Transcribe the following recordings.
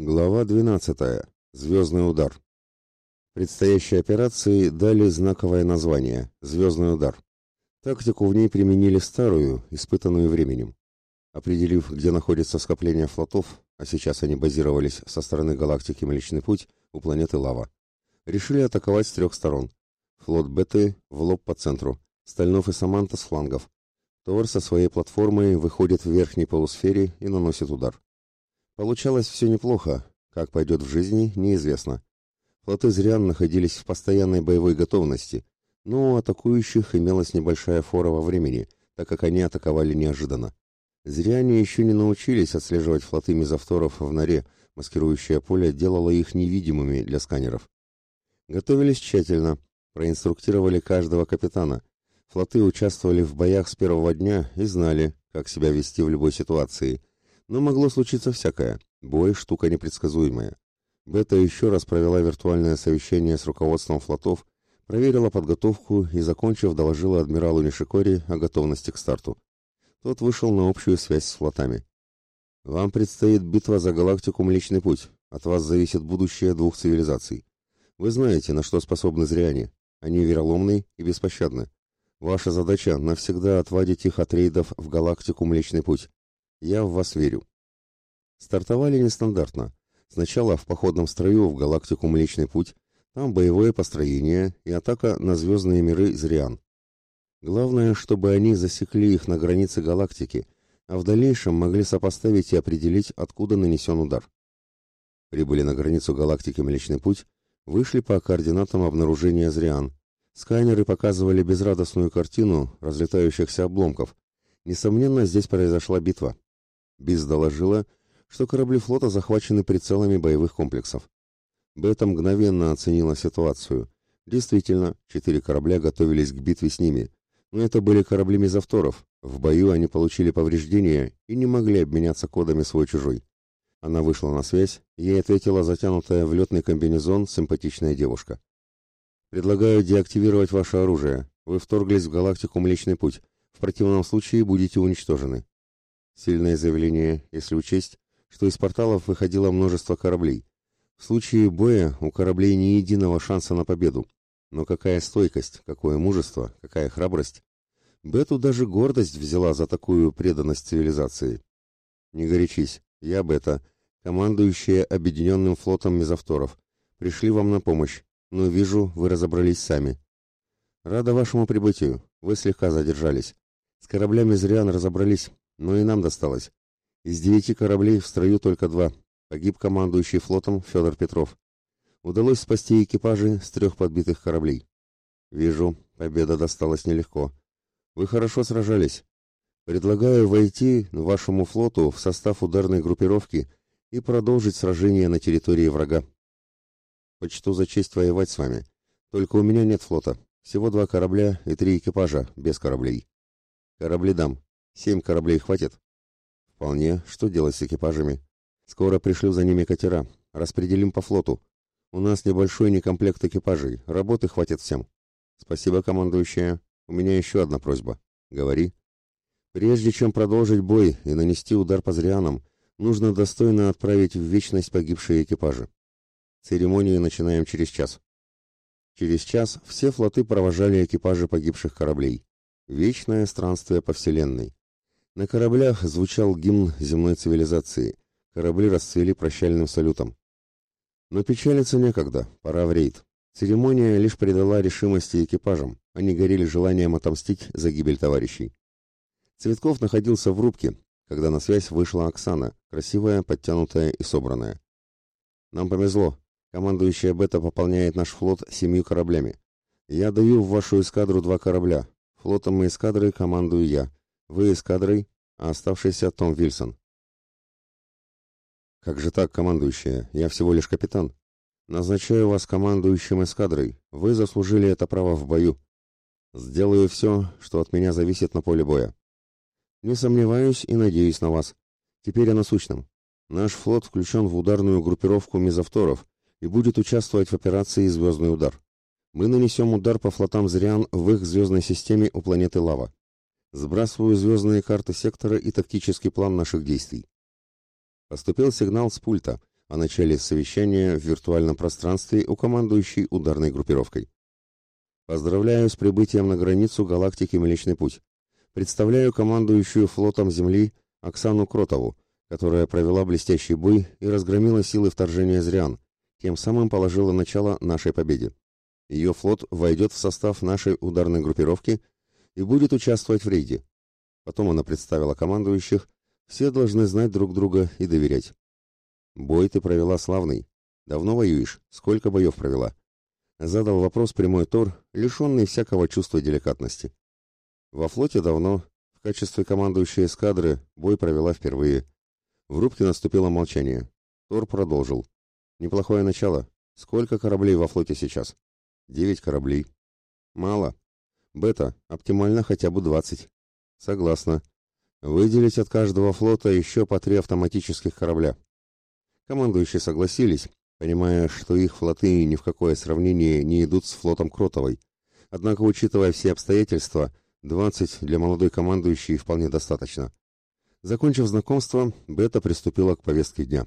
Глава 12. Звездный удар. Предстоящей операции дали знаковое название «Звездный удар». Тактику в ней применили старую, испытанную временем. Определив, где находится скопление флотов, а сейчас они базировались со стороны галактики Млечный Путь у планеты Лава, решили атаковать с трех сторон. Флот Беты в лоб по центру, Стальнов и Саманта с флангов. Тор со своей платформой выходит в верхней полусфере и наносит удар. Получалось все неплохо, как пойдет в жизни, неизвестно. Флоты Зрян находились в постоянной боевой готовности, но у атакующих имелась небольшая фора во времени, так как они атаковали неожиданно. Зряне еще не научились отслеживать флоты мезовторов в норе, маскирующее поле делало их невидимыми для сканеров. Готовились тщательно, проинструктировали каждого капитана. Флоты участвовали в боях с первого дня и знали, как себя вести в любой ситуации, но могло случиться всякое. Бой – штука непредсказуемая. Бета еще раз провела виртуальное совещание с руководством флотов, проверила подготовку и, закончив, доложила адмиралу Нишикори о готовности к старту. Тот вышел на общую связь с флотами. «Вам предстоит битва за галактику Млечный Путь. От вас зависит будущее двух цивилизаций. Вы знаете, на что способны зряне. Они вероломны и беспощадны. Ваша задача – навсегда отвадить их от рейдов в галактику Млечный Путь. Я в вас верю. Стартовали нестандартно. Сначала в походном строю в галактику Млечный Путь, там боевое построение и атака на звездные миры Зриан. Главное, чтобы они засекли их на границе галактики, а в дальнейшем могли сопоставить и определить, откуда нанесен удар. Прибыли на границу галактики Млечный Путь, вышли по координатам обнаружения Зриан. Сканеры показывали безрадостную картину разлетающихся обломков. Несомненно, здесь произошла битва. Биз доложила, что корабли флота захвачены прицелами боевых комплексов. Бета мгновенно оценила ситуацию. Действительно, четыре корабля готовились к битве с ними, но это были корабли мезовторов. В бою они получили повреждения и не могли обменяться кодами свой-чужой. Она вышла на связь, ей ответила затянутая в летный комбинезон симпатичная девушка. «Предлагаю деактивировать ваше оружие. Вы вторглись в галактику Млечный Путь. В противном случае будете уничтожены». Сильное заявление, если учесть, что из порталов выходило множество кораблей. В случае боя у кораблей ни единого шанса на победу. Но какая стойкость, какое мужество, какая храбрость. Бету даже гордость взяла за такую преданность цивилизации. Не горячись, я Бета, командующая объединенным флотом мезовторов. Пришли вам на помощь, но вижу, вы разобрались сами. Рада вашему прибытию, вы слегка задержались. С кораблями Зриан разобрались, но и нам досталось. Из девяти кораблей в строю только два. Погиб командующий флотом Федор Петров. Удалось спасти экипажи с трех подбитых кораблей. Вижу, победа досталась нелегко. Вы хорошо сражались. Предлагаю войти вашему флоту в состав ударной группировки и продолжить сражение на территории врага. Почту за честь воевать с вами. Только у меня нет флота. Всего два корабля и три экипажа, без кораблей. Корабли дам. Семь кораблей хватит? Вполне. Что делать с экипажами? Скоро пришлю за ними катера. Распределим по флоту. У нас небольшой некомплект экипажей. Работы хватит всем. Спасибо, командующая. У меня еще одна просьба. Говори. Прежде чем продолжить бой и нанести удар по зрианам, нужно достойно отправить в вечность погибшие экипажи. Церемонию начинаем через час. Через час все флоты провожали экипажи погибших кораблей. Вечное странствие по Вселенной. На кораблях звучал гимн земной цивилизации. Корабли расцвели прощальным салютом. Но печалиться некогда, пора в рейд. Церемония лишь придала решимости экипажам. Они горели желанием отомстить за гибель товарищей. Цветков находился в рубке, когда на связь вышла Оксана, красивая, подтянутая и собранная. «Нам повезло. Командующая Бета пополняет наш флот семью кораблями. Я даю в вашу эскадру два корабля. Флотом и эскадрой командую я. Вы эскадрой, а оставшийся Том Вильсон. Как же так, командующая? Я всего лишь капитан. Назначаю вас командующим эскадрой. Вы заслужили это право в бою. Сделаю все, что от меня зависит на поле боя. Не сомневаюсь и надеюсь на вас. Теперь о насущном. Наш флот включен в ударную группировку мезовторов и будет участвовать в операции «Звездный удар». Мы нанесем удар по флотам Зриан в их звездной системе у планеты Лава. Сбрасываю звездные карты сектора и тактический план наших действий. Поступил сигнал с пульта. о начале совещания в виртуальном пространстве у командующей ударной группировкой. Поздравляю с прибытием на границу галактики Млечный Путь. Представляю командующую флотом Земли Оксану Кротову, которая провела блестящий бой и разгромила силы вторжения Зриан, тем самым положила начало нашей победе. Ее флот войдет в состав нашей ударной группировки и будет участвовать в рейде. Потом она представила командующих, все должны знать друг друга и доверять. Бой ты провела славный. Давно воюешь? Сколько боев провела? Задал вопрос прямой Тор, лишенный всякого чувства деликатности. Во флоте давно, в качестве командующей эскадры, бой провела впервые. В рубке наступило молчание. Тор продолжил. Неплохое начало. Сколько кораблей во флоте сейчас? Девять кораблей. Мало. Бета, оптимально хотя бы двадцать. Согласна. Выделить от каждого флота еще по три автоматических корабля. Командующие согласились, понимая, что их флоты ни в какое сравнение не идут с флотом Кротовой. Однако, учитывая все обстоятельства, 20 для молодой командующей вполне достаточно. Закончив знакомство, Бета приступила к повестке дня.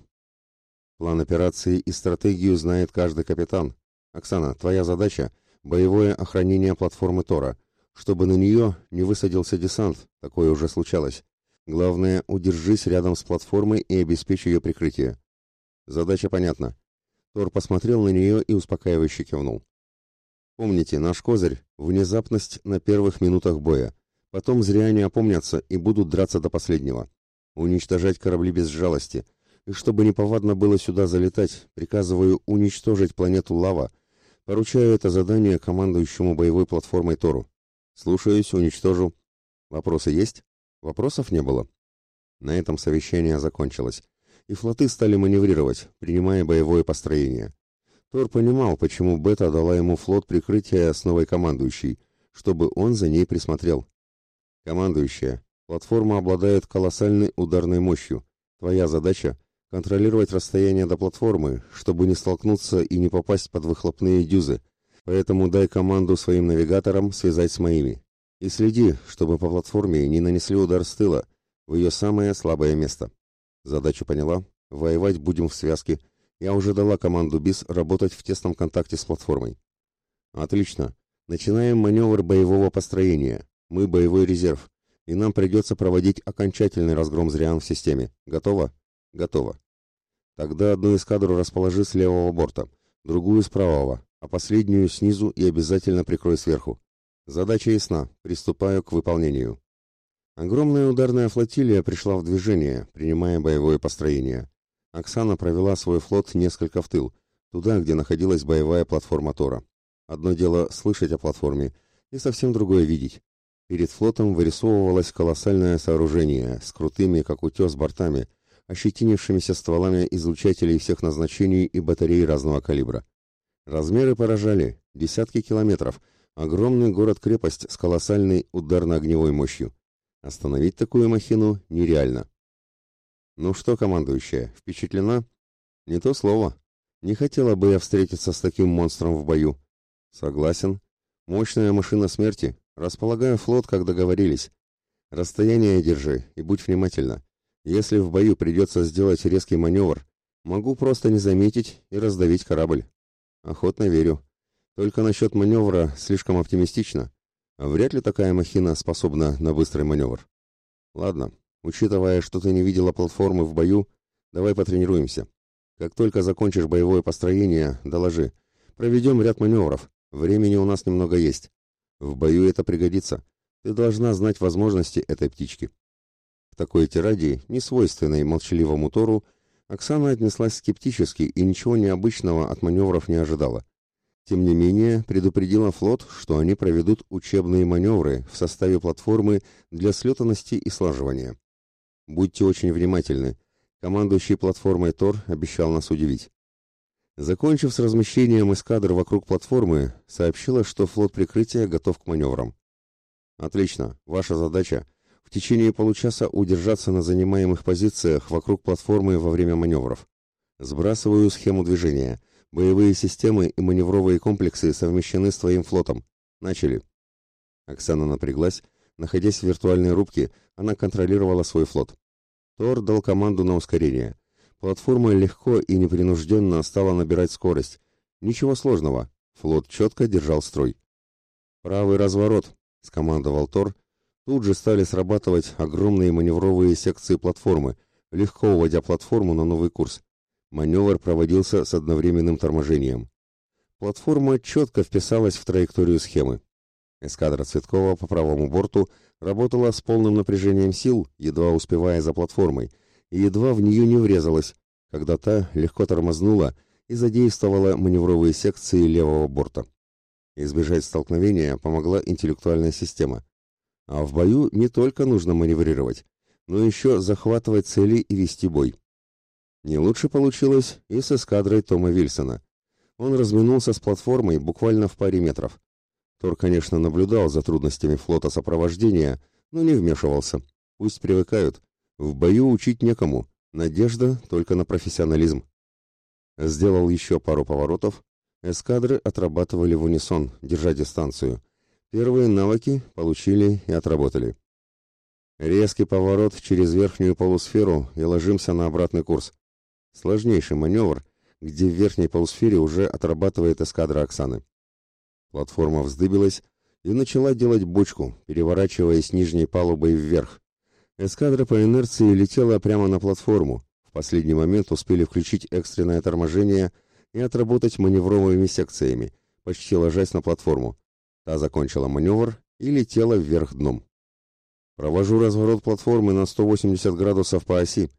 План операции и стратегию знает каждый капитан. Оксана, твоя задача – боевое охранение платформы Тора – чтобы на нее не высадился десант, такое уже случалось. Главное, удержись рядом с платформой и обеспечь ее прикрытие. Задача понятна. Тор посмотрел на нее и успокаивающе кивнул. Помните, наш козырь — внезапность на первых минутах боя. Потом зря они опомнятся и будут драться до последнего. Уничтожать корабли без жалости. И чтобы неповадно было сюда залетать, приказываю уничтожить планету Лава. Поручаю это задание командующему боевой платформой Тору. Слушаюсь, уничтожу. Вопросы есть? Вопросов не было. На этом совещание закончилось, и флоты стали маневрировать, принимая боевое построение. Тор понимал, почему Бета дала ему флот прикрытия с новой командующей, чтобы он за ней присмотрел. Командующая, платформа обладает колоссальной ударной мощью. Твоя задача — контролировать расстояние до платформы, чтобы не столкнуться и не попасть под выхлопные дюзы, Поэтому дай команду своим навигаторам связать с моими. И следи, чтобы по платформе не нанесли удар с тыла, в ее самое слабое место. Задачу поняла. Воевать будем в связке. Я уже дала команду БИС работать в тесном контакте с платформой. Отлично. Начинаем маневр боевого построения. Мы боевой резерв. И нам придется проводить окончательный разгром зрян в системе. Готово? Готово. Тогда одну эскадру расположи с левого борта, другую с правого, а последнюю снизу и обязательно прикрой сверху. Задача ясна, приступаю к выполнению. Огромная ударная флотилия пришла в движение, принимая боевое построение. Оксана провела свой флот несколько в тыл, туда, где находилась боевая платформа Тора. Одно дело слышать о платформе, и совсем другое видеть. Перед флотом вырисовывалось колоссальное сооружение с крутыми, как утес, бортами, ощетинившимися стволами излучателей всех назначений и батарей разного калибра. Размеры поражали, десятки километров, огромный город-крепость с колоссальной ударно-огневой мощью. Остановить такую махину нереально. Ну что, командующая, впечатлена? Не то слово. Не хотела бы я встретиться с таким монстром в бою. Согласен. Мощная машина смерти. Располагаю флот, как договорились. Расстояние держи и будь внимательна. Если в бою придется сделать резкий маневр, могу просто не заметить и раздавить корабль. Охотно верю. Только насчет маневра слишком оптимистично. Вряд ли такая махина способна на быстрый маневр. Ладно, учитывая, что ты не видела платформы в бою, давай потренируемся. Как только закончишь боевое построение, доложи. Проведем ряд маневров. Времени у нас немного есть. В бою это пригодится. Ты должна знать возможности этой птички. Такой тираде, не свойственной молчаливому Тору, Оксана отнеслась скептически и ничего необычного от маневров не ожидала. Тем не менее, предупредила флот, что они проведут учебные маневры в составе платформы для слетанности и слаживания. Будьте очень внимательны. Командующий платформой Тор обещал нас удивить. Закончив с размещением эскадр вокруг платформы, сообщила, что флот прикрытия готов к маневрам. Отлично. Ваша задача в течение получаса удержаться на занимаемых позициях вокруг платформы во время маневров. Сбрасываю схему движения. Боевые системы и маневровые комплексы совмещены с твоим флотом. Начали. Оксана напряглась. Находясь в виртуальной рубке, она контролировала свой флот. Тор дал команду на ускорение. Платформа легко и непринужденно стала набирать скорость. Ничего сложного. Флот четко держал строй. «Правый разворот», — скомандовал Тор. Тут же стали срабатывать огромные маневровые секции платформы, легко уводя платформу на новый курс. Маневр проводился с одновременным торможением. Платформа четко вписалась в траекторию схемы. Эскадра Цветкова по правому борту работала с полным напряжением сил, едва успевая за платформой, и едва в нее не врезалась, когда та легко тормознула и задействовала маневровые секции левого борта. Избежать столкновения помогла интеллектуальная система. А в бою не только нужно маневрировать, но еще захватывать цели и вести бой. Не лучше получилось и с эскадрой Тома Вильсона. Он разминулся с платформой буквально в паре метров. Тор, конечно, наблюдал за трудностями флота сопровождения, но не вмешивался. Пусть привыкают. В бою учить некому. Надежда только на профессионализм. Сделал еще пару поворотов. Эскадры отрабатывали в унисон, держа дистанцию. Первые навыки получили и отработали. Резкий поворот через верхнюю полусферу и ложимся на обратный курс. Сложнейший маневр, где в верхней полусфере уже отрабатывает эскадра Оксаны. Платформа вздыбилась и начала делать бочку, переворачиваясь нижней палубой вверх. Эскадра по инерции летела прямо на платформу. В последний момент успели включить экстренное торможение и отработать маневровыми секциями, почти ложась на платформу. Та закончила маневр и летела вверх дном. Провожу разворот платформы на 180 градусов по оси.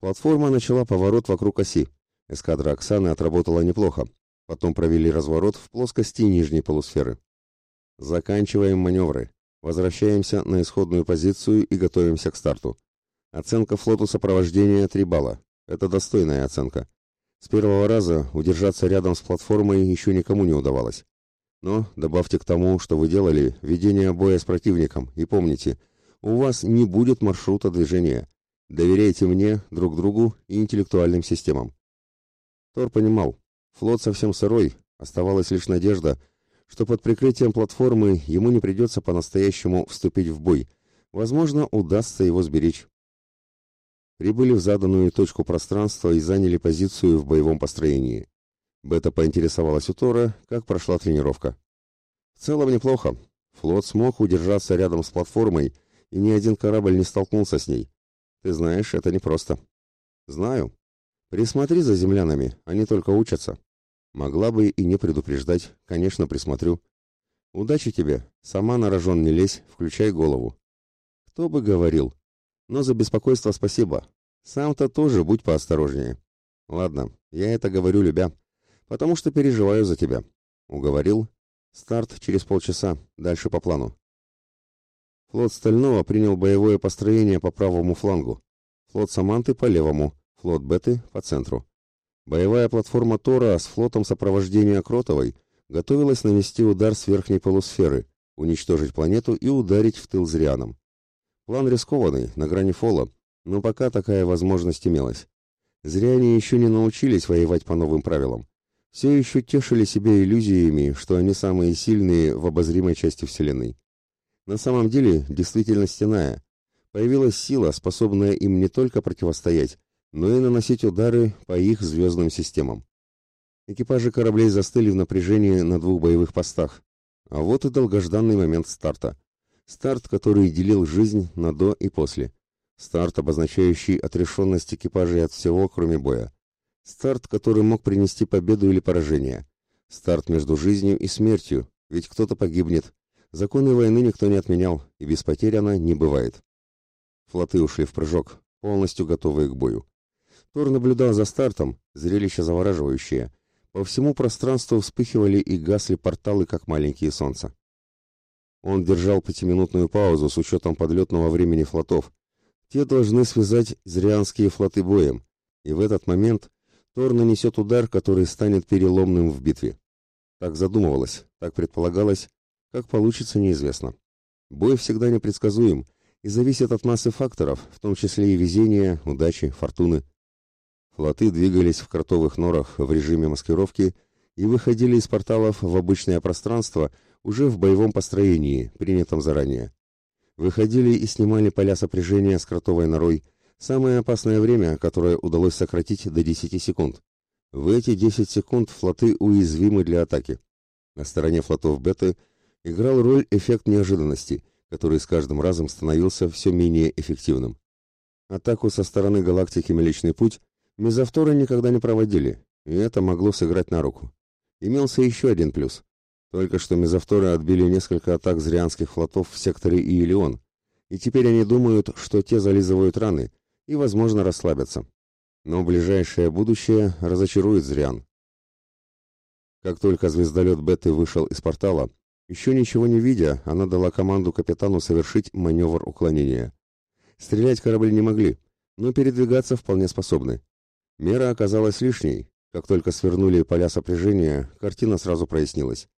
Платформа начала поворот вокруг оси. Эскадра Оксаны отработала неплохо. Потом провели разворот в плоскости нижней полусферы. Заканчиваем маневры. Возвращаемся на исходную позицию и готовимся к старту. Оценка флоту сопровождения 3 балла. Это достойная оценка. С первого раза удержаться рядом с платформой еще никому не удавалось. Но добавьте к тому, что вы делали, ведение боя с противником, и помните, у вас не будет маршрута движения. Доверяйте мне, друг другу и интеллектуальным системам. Тор понимал, флот совсем сырой, оставалась лишь надежда, что под прикрытием платформы ему не придется по-настоящему вступить в бой. Возможно, удастся его сберечь. Прибыли в заданную точку пространства и заняли позицию в боевом построении. Бета поинтересовалась у Тора, как прошла тренировка. В целом неплохо. Флот смог удержаться рядом с платформой, и ни один корабль не столкнулся с ней. Ты знаешь, это непросто. Знаю, Присмотри за землянами, они только учатся. Могла бы и не предупреждать, конечно, присмотрю. Удачи тебе, сама на рожон не лезь, включай голову. Кто бы говорил. Но за беспокойство спасибо. Сам-то тоже будь поосторожнее. Ладно, я это говорю любя, потому что переживаю за тебя. Уговорил. Старт через полчаса, дальше по плану. Флот Стального принял боевое построение по правому флангу. Флот Саманты по левому флот Беты по центру. Боевая платформа Тора с флотом сопровождения Кротовой готовилась нанести удар с верхней полусферы, уничтожить планету и ударить в тыл Зрианом. План рискованный, на грани фола, но пока такая возможность имелась. Зряне еще не научились воевать по новым правилам. Все еще тешили себя иллюзиями, что они самые сильные в обозримой части Вселенной. На самом деле, действительность иная. Появилась сила, способная им не только противостоять, но и наносить удары по их звездным системам. Экипажи кораблей застыли в напряжении на двух боевых постах. А вот и долгожданный момент старта. Старт, который делил жизнь на до и после. Старт, обозначающий отрешенность экипажей от всего, кроме боя. Старт, который мог принести победу или поражение. Старт между жизнью и смертью, ведь кто-то погибнет. Законы войны никто не отменял, и без потерь она не бывает. Флоты ушли в прыжок, полностью готовые к бою. Тор наблюдал за стартом, зрелище завораживающее. По всему пространству вспыхивали и гасли порталы, как маленькие солнца. Он держал пятиминутную паузу с учетом подлетного времени флотов. Те должны связать зрианские флоты боем, и в этот момент Тор нанесет удар, который станет переломным в битве. Так задумывалось, так предполагалось, как получится неизвестно. Бой всегда непредсказуем и зависит от массы факторов, в том числе и везения, удачи, фортуны. Флоты двигались в кротовых норах в режиме маскировки и выходили из порталов в обычное пространство уже в боевом построении, принятом заранее. Выходили и снимали поля сопряжения с кротовой норой, Самое опасное время, которое удалось сократить до 10 секунд. В эти 10 секунд флоты уязвимы для атаки. На стороне флотов Беты играл роль эффект неожиданности, который с каждым разом становился все менее эффективным. Атаку со стороны галактики Млечный Путь мезовторы никогда не проводили, и это могло сыграть на руку. Имелся еще один плюс. Только что мезовторы отбили несколько атак зрианских флотов в секторе Иелион, и теперь они думают, что те зализывают раны и, возможно, расслабятся. Но ближайшее будущее разочарует Зриан. Как только звездолет Беты вышел из портала, еще ничего не видя, она дала команду капитану совершить маневр уклонения. Стрелять корабли не могли, но передвигаться вполне способны. Мера оказалась лишней. Как только свернули поля сопряжения, картина сразу прояснилась.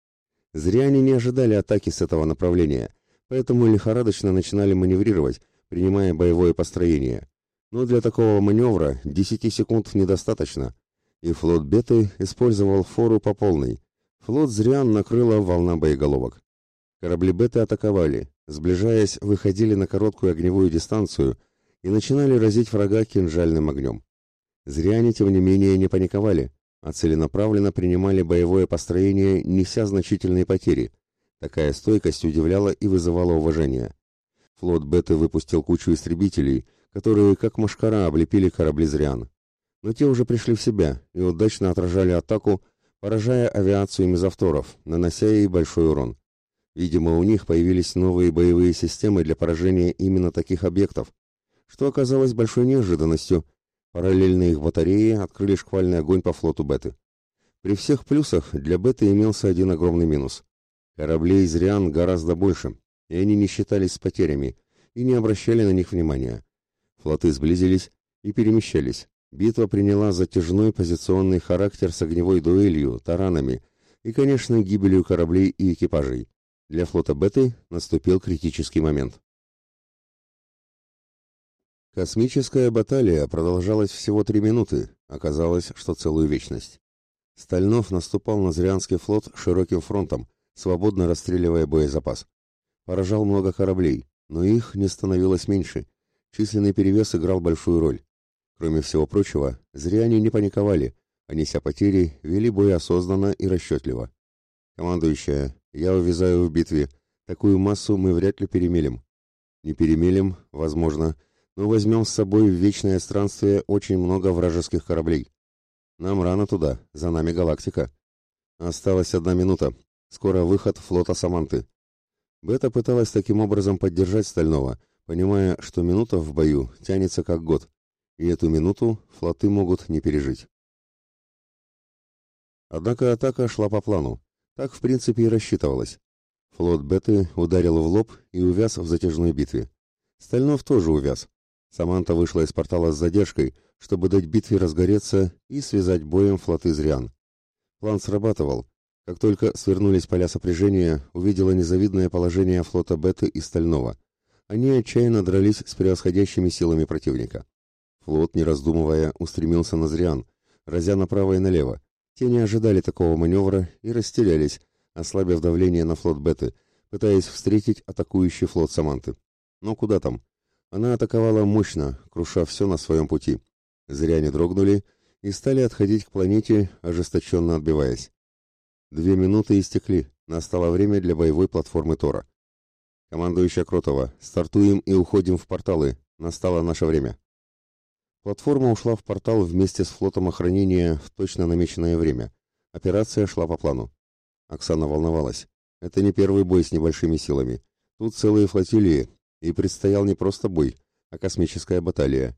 Зря они не ожидали атаки с этого направления, поэтому лихорадочно начинали маневрировать, принимая боевое построение. Но для такого маневра 10 секунд недостаточно, и флот Беты использовал фору по полной. Флот Зриан накрыла волна боеголовок. Корабли Беты атаковали, сближаясь, выходили на короткую огневую дистанцию и начинали разить врага кинжальным огнем. Зряне, тем не менее, не паниковали, а целенаправленно принимали боевое построение, неся значительные потери. Такая стойкость удивляла и вызывала уважение. Флот Беты выпустил кучу истребителей, которые, как машкара, облепили корабли Зриан. Но те уже пришли в себя и удачно отражали атаку, поражая авиацию мезовторов, нанося ей большой урон. Видимо, у них появились новые боевые системы для поражения именно таких объектов, что оказалось большой неожиданностью. Параллельно их батареи открыли шквальный огонь по флоту Беты. При всех плюсах для Беты имелся один огромный минус. Кораблей из Риан гораздо больше, и они не считались с потерями и не обращали на них внимания. Флоты сблизились и перемещались. Битва приняла затяжной позиционный характер с огневой дуэлью, таранами и, конечно, гибелью кораблей и экипажей. Для флота Беты наступил критический момент. Космическая баталия продолжалась всего три минуты, оказалось, что целую вечность. Стальнов наступал на Зрянский флот широким фронтом, свободно расстреливая боезапас. Поражал много кораблей, но их не становилось меньше, Численный перевес играл большую роль. Кроме всего прочего, зря они не паниковали, а неся потери, вели бой осознанно и расчетливо. «Командующая, я увязаю в битве. Такую массу мы вряд ли перемелем». «Не перемелем, возможно, но возьмем с собой в вечное странствие очень много вражеских кораблей. Нам рано туда, за нами галактика. Осталась одна минута. Скоро выход флота Саманты». Бета пыталась таким образом поддержать Стального – понимая, что минута в бою тянется как год, и эту минуту флоты могут не пережить. Однако атака шла по плану. Так, в принципе, и рассчитывалось. Флот Беты ударил в лоб и увяз в затяжной битве. Стальнов тоже увяз. Саманта вышла из портала с задержкой, чтобы дать битве разгореться и связать боем флоты Зриан. План срабатывал. Как только свернулись поля сопряжения, увидела незавидное положение флота Беты и Стального они отчаянно дрались с превосходящими силами противника. Флот, не раздумывая, устремился на Зриан, разя направо и налево. Те не ожидали такого маневра и растерялись, ослабив давление на флот Беты, пытаясь встретить атакующий флот Саманты. Но куда там? Она атаковала мощно, круша все на своем пути. Зря не дрогнули и стали отходить к планете, ожесточенно отбиваясь. Две минуты истекли, настало время для боевой платформы Тора. Командующая Кротова, стартуем и уходим в порталы. Настало наше время. Платформа ушла в портал вместе с флотом охранения в точно намеченное время. Операция шла по плану. Оксана волновалась. Это не первый бой с небольшими силами. Тут целые флотилии, и предстоял не просто бой, а космическая баталия.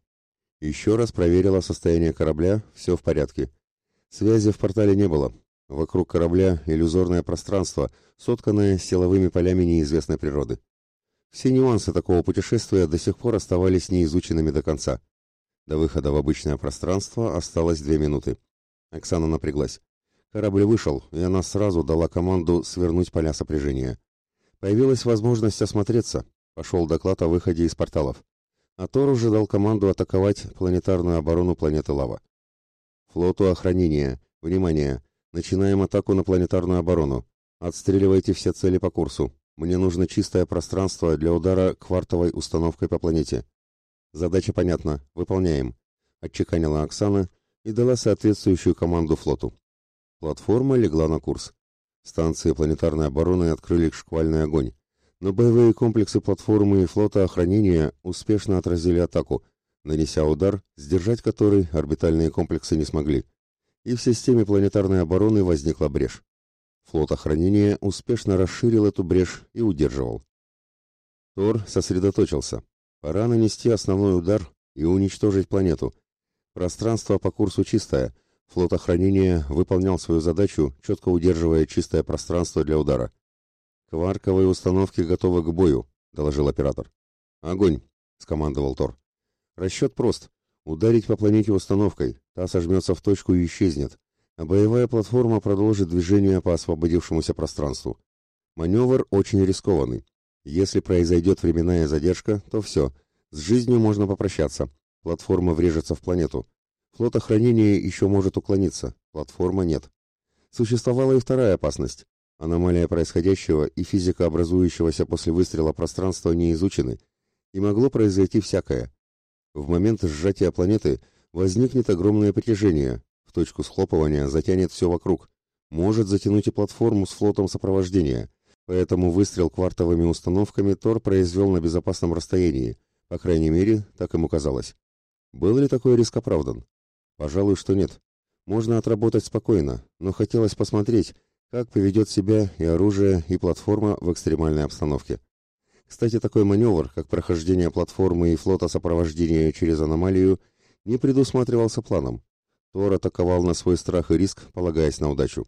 Еще раз проверила состояние корабля, все в порядке. Связи в портале не было, Вокруг корабля иллюзорное пространство, сотканное силовыми полями неизвестной природы. Все нюансы такого путешествия до сих пор оставались неизученными до конца. До выхода в обычное пространство осталось две минуты. Оксана напряглась. Корабль вышел, и она сразу дала команду свернуть поля сопряжения. Появилась возможность осмотреться. Пошел доклад о выходе из порталов. А Тор уже дал команду атаковать планетарную оборону планеты Лава. Флоту охранения. Внимание! Начинаем атаку на планетарную оборону. Отстреливайте все цели по курсу. Мне нужно чистое пространство для удара квартовой установкой по планете. Задача понятна. Выполняем. Отчеканила Оксана и дала соответствующую команду флоту. Платформа легла на курс. Станции планетарной обороны открыли шквальный огонь, но боевые комплексы платформы и флота охранения успешно отразили атаку, нанеся удар, сдержать который орбитальные комплексы не смогли. И в системе планетарной обороны возникла брешь. Флот охранения успешно расширил эту брешь и удерживал. Тор сосредоточился. Пора нанести основной удар и уничтожить планету. Пространство по курсу чистое — Флот охранения выполнял свою задачу, четко удерживая чистое пространство для удара. «Кварковые установки готовы к бою», — доложил оператор. «Огонь», — скомандовал Тор. «Расчет прост. Ударить по планете установкой, та сожмется в точку и исчезнет, а боевая платформа продолжит движение по освободившемуся пространству. Маневр очень рискованный. Если произойдет временная задержка, то все, с жизнью можно попрощаться. Платформа врежется в планету. Флотохранение еще может уклониться, платформа нет. Существовала и вторая опасность. Аномалия происходящего и физика образующегося после выстрела пространства не изучены, и могло произойти всякое. В момент сжатия планеты возникнет огромное притяжение, в точку схлопывания затянет все вокруг, может затянуть и платформу с флотом сопровождения, поэтому выстрел квартовыми установками Тор произвел на безопасном расстоянии, по крайней мере, так ему казалось. Был ли такой риск оправдан? Пожалуй, что нет. Можно отработать спокойно, но хотелось посмотреть, как поведет себя и оружие, и платформа в экстремальной обстановке. Кстати, такой маневр, как прохождение платформы и флота сопровождения через аномалию, не предусматривался планом. Тор атаковал на свой страх и риск, полагаясь на удачу.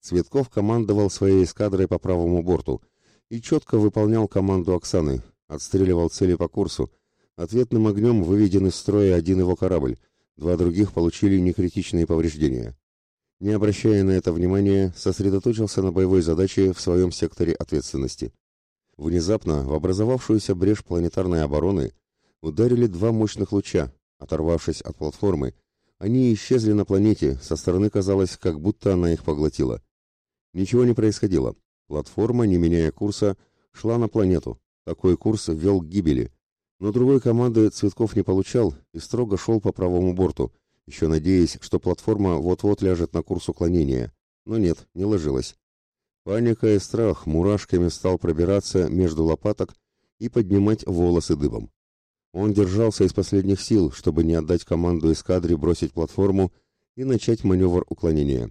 Цветков командовал своей эскадрой по правому борту и четко выполнял команду Оксаны, отстреливал цели по курсу. Ответным огнем выведен из строя один его корабль, Два других получили некритичные повреждения. Не обращая на это внимания, сосредоточился на боевой задаче в своем секторе ответственности. Внезапно в образовавшуюся брешь планетарной обороны ударили два мощных луча, оторвавшись от платформы, они исчезли на планете, со стороны казалось, как будто она их поглотила. Ничего не происходило. Платформа, не меняя курса, шла на планету. Такой курс вел к гибели, но другой команды Цветков не получал и строго шел по правому борту, еще надеясь, что платформа вот-вот ляжет на курс уклонения. Но нет, не ложилась. Паника и страх мурашками стал пробираться между лопаток и поднимать волосы дыбом. Он держался из последних сил, чтобы не отдать команду эскадре бросить платформу и начать маневр уклонения.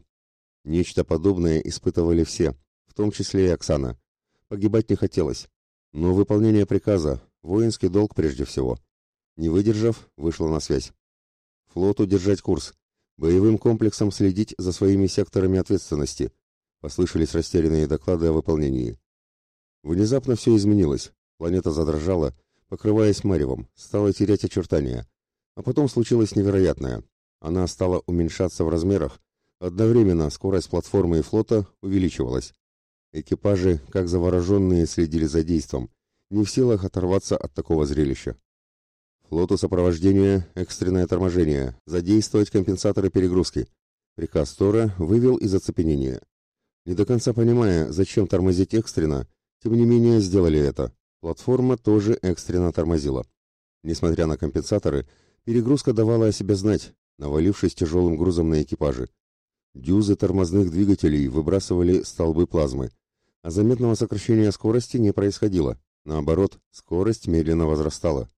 Нечто подобное испытывали все, в том числе и Оксана. Погибать не хотелось, но выполнение приказа, Воинский долг прежде всего. Не выдержав, вышла на связь. Флоту держать курс. Боевым комплексом следить за своими секторами ответственности. Послышались растерянные доклады о выполнении. Внезапно все изменилось. Планета задрожала, покрываясь маревом, стала терять очертания. А потом случилось невероятное. Она стала уменьшаться в размерах. Одновременно скорость платформы и флота увеличивалась. Экипажи, как завороженные, следили за действом не в силах оторваться от такого зрелища. Флоту сопровождения экстренное торможение, задействовать компенсаторы перегрузки. Приказ Тора вывел из оцепенения. Не до конца понимая, зачем тормозить экстренно, тем не менее сделали это. Платформа тоже экстренно тормозила. Несмотря на компенсаторы, перегрузка давала о себе знать, навалившись тяжелым грузом на экипажи. Дюзы тормозных двигателей выбрасывали столбы плазмы, а заметного сокращения скорости не происходило. Наоборот, скорость медленно возрастала.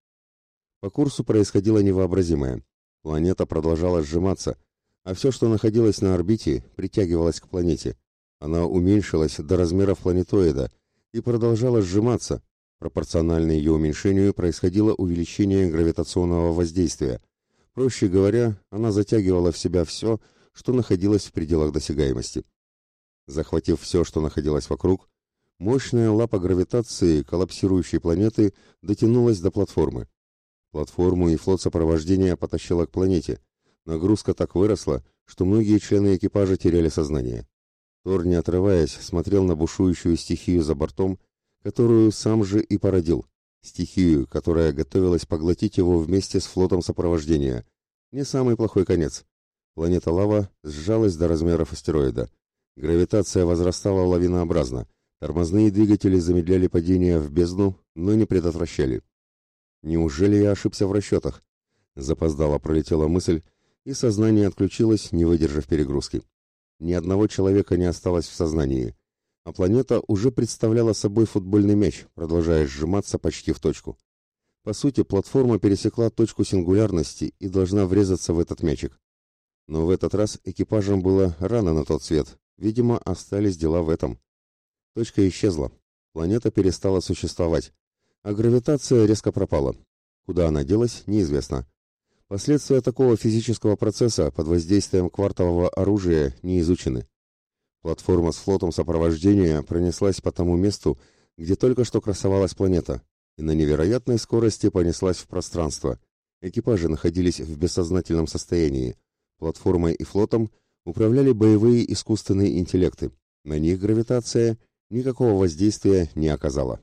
По курсу происходило невообразимое. Планета продолжала сжиматься, а все, что находилось на орбите, притягивалось к планете. Она уменьшилась до размеров планетоида и продолжала сжиматься. Пропорционально ее уменьшению происходило увеличение гравитационного воздействия. Проще говоря, она затягивала в себя все, что находилось в пределах досягаемости. Захватив все, что находилось вокруг, Мощная лапа гравитации коллапсирующей планеты дотянулась до платформы. Платформу и флот сопровождения потащило к планете. Нагрузка так выросла, что многие члены экипажа теряли сознание. Тор, не отрываясь, смотрел на бушующую стихию за бортом, которую сам же и породил. Стихию, которая готовилась поглотить его вместе с флотом сопровождения. Не самый плохой конец. Планета Лава сжалась до размеров астероида. Гравитация возрастала лавинообразно. Тормозные двигатели замедляли падение в бездну, но не предотвращали. Неужели я ошибся в расчетах? Запоздало пролетела мысль, и сознание отключилось, не выдержав перегрузки. Ни одного человека не осталось в сознании, а планета уже представляла собой футбольный мяч, продолжая сжиматься почти в точку. По сути, платформа пересекла точку сингулярности и должна врезаться в этот мячик. Но в этот раз экипажам было рано на тот свет. Видимо, остались дела в этом. Точка исчезла. Планета перестала существовать. А гравитация резко пропала. Куда она делась, неизвестно. Последствия такого физического процесса под воздействием квартового оружия не изучены. Платформа с флотом сопровождения пронеслась по тому месту, где только что красовалась планета, и на невероятной скорости понеслась в пространство. Экипажи находились в бессознательном состоянии. Платформой и флотом управляли боевые искусственные интеллекты. На них гравитация никакого воздействия не оказала.